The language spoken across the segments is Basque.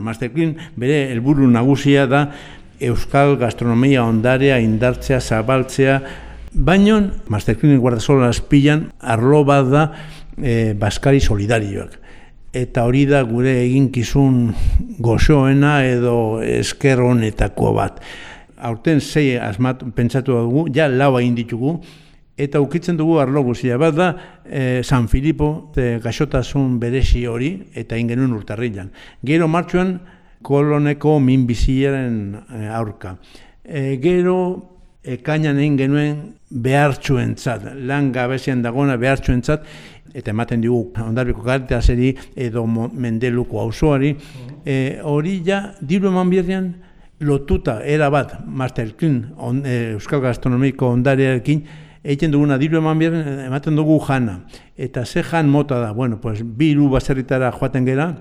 Masterclean bere helburu nagusia da euskal gastronomia ondarea indartzea, zabaltzea, baino Masterclean guardasola azpilan arlo bat da e, Baskari Solidarioak. Eta hori da gure eginkizun goxoena edo esker honetako bat. Aurten zei asmat pentsatu dugu, ja lau egin ditugu, eta ukitzen dugu arlo guzia. Bat da, e, San Filipo, e, gaixotasun beresi hori, eta ingenuen urtarrilan. Gero martxuan, koloneko minbiziaren e, aurka. E, gero, ekainan egin genuen behartxuentzat, lan gabezian dagona behartxuentzat, eta ematen dugu ondarbiko karitazeri edo mendeluko auzoari e, hori ja diru eman birrean lotuta era bat Masterclean on, e, Euskal Gastronomiko ondarearekin egiten duguna diru eman birrean ematen dugu jana. Eta ze jan mota da? Bueno pues biru baserritara joaten gera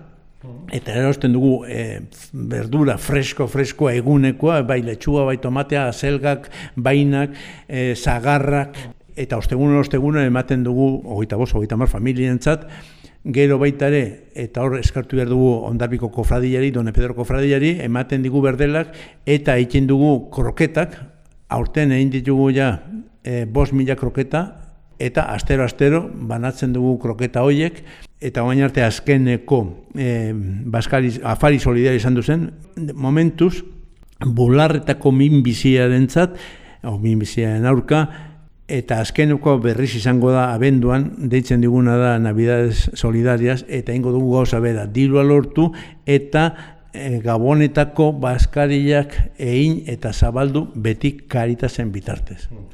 Eta erosten dugu e, verdura fresko, fresko egunekoa, bai letxua, bai tomatea, zelgak, bainak, e, zagarrak, eta ostegun ostegun ematen dugu hogeita bost, hogeita mar familientzat, gero baita ere, eta hor eskartu behar dugu ondarbiko kofradilari, done Pedro kofradilari, ematen digu berdelak, eta egiten dugu kroketak, aurten egin ditugu ja e, bost mila kroketa, eta astero-astero banatzen dugu kroketa hoiek, eta oain arte azkeneko e, baskari, afari solidari izan duzen, momentuz, bularretako minbiziaren zat, o minbiziaren aurka, Eta azkenuko berriz izango da abenduan, deitzen diguna da Navidades Solidarias, eta ingo dugu gauza bera, diru lortu eta e, gabonetako baskariak egin eta zabaldu betik karitazen bitartez.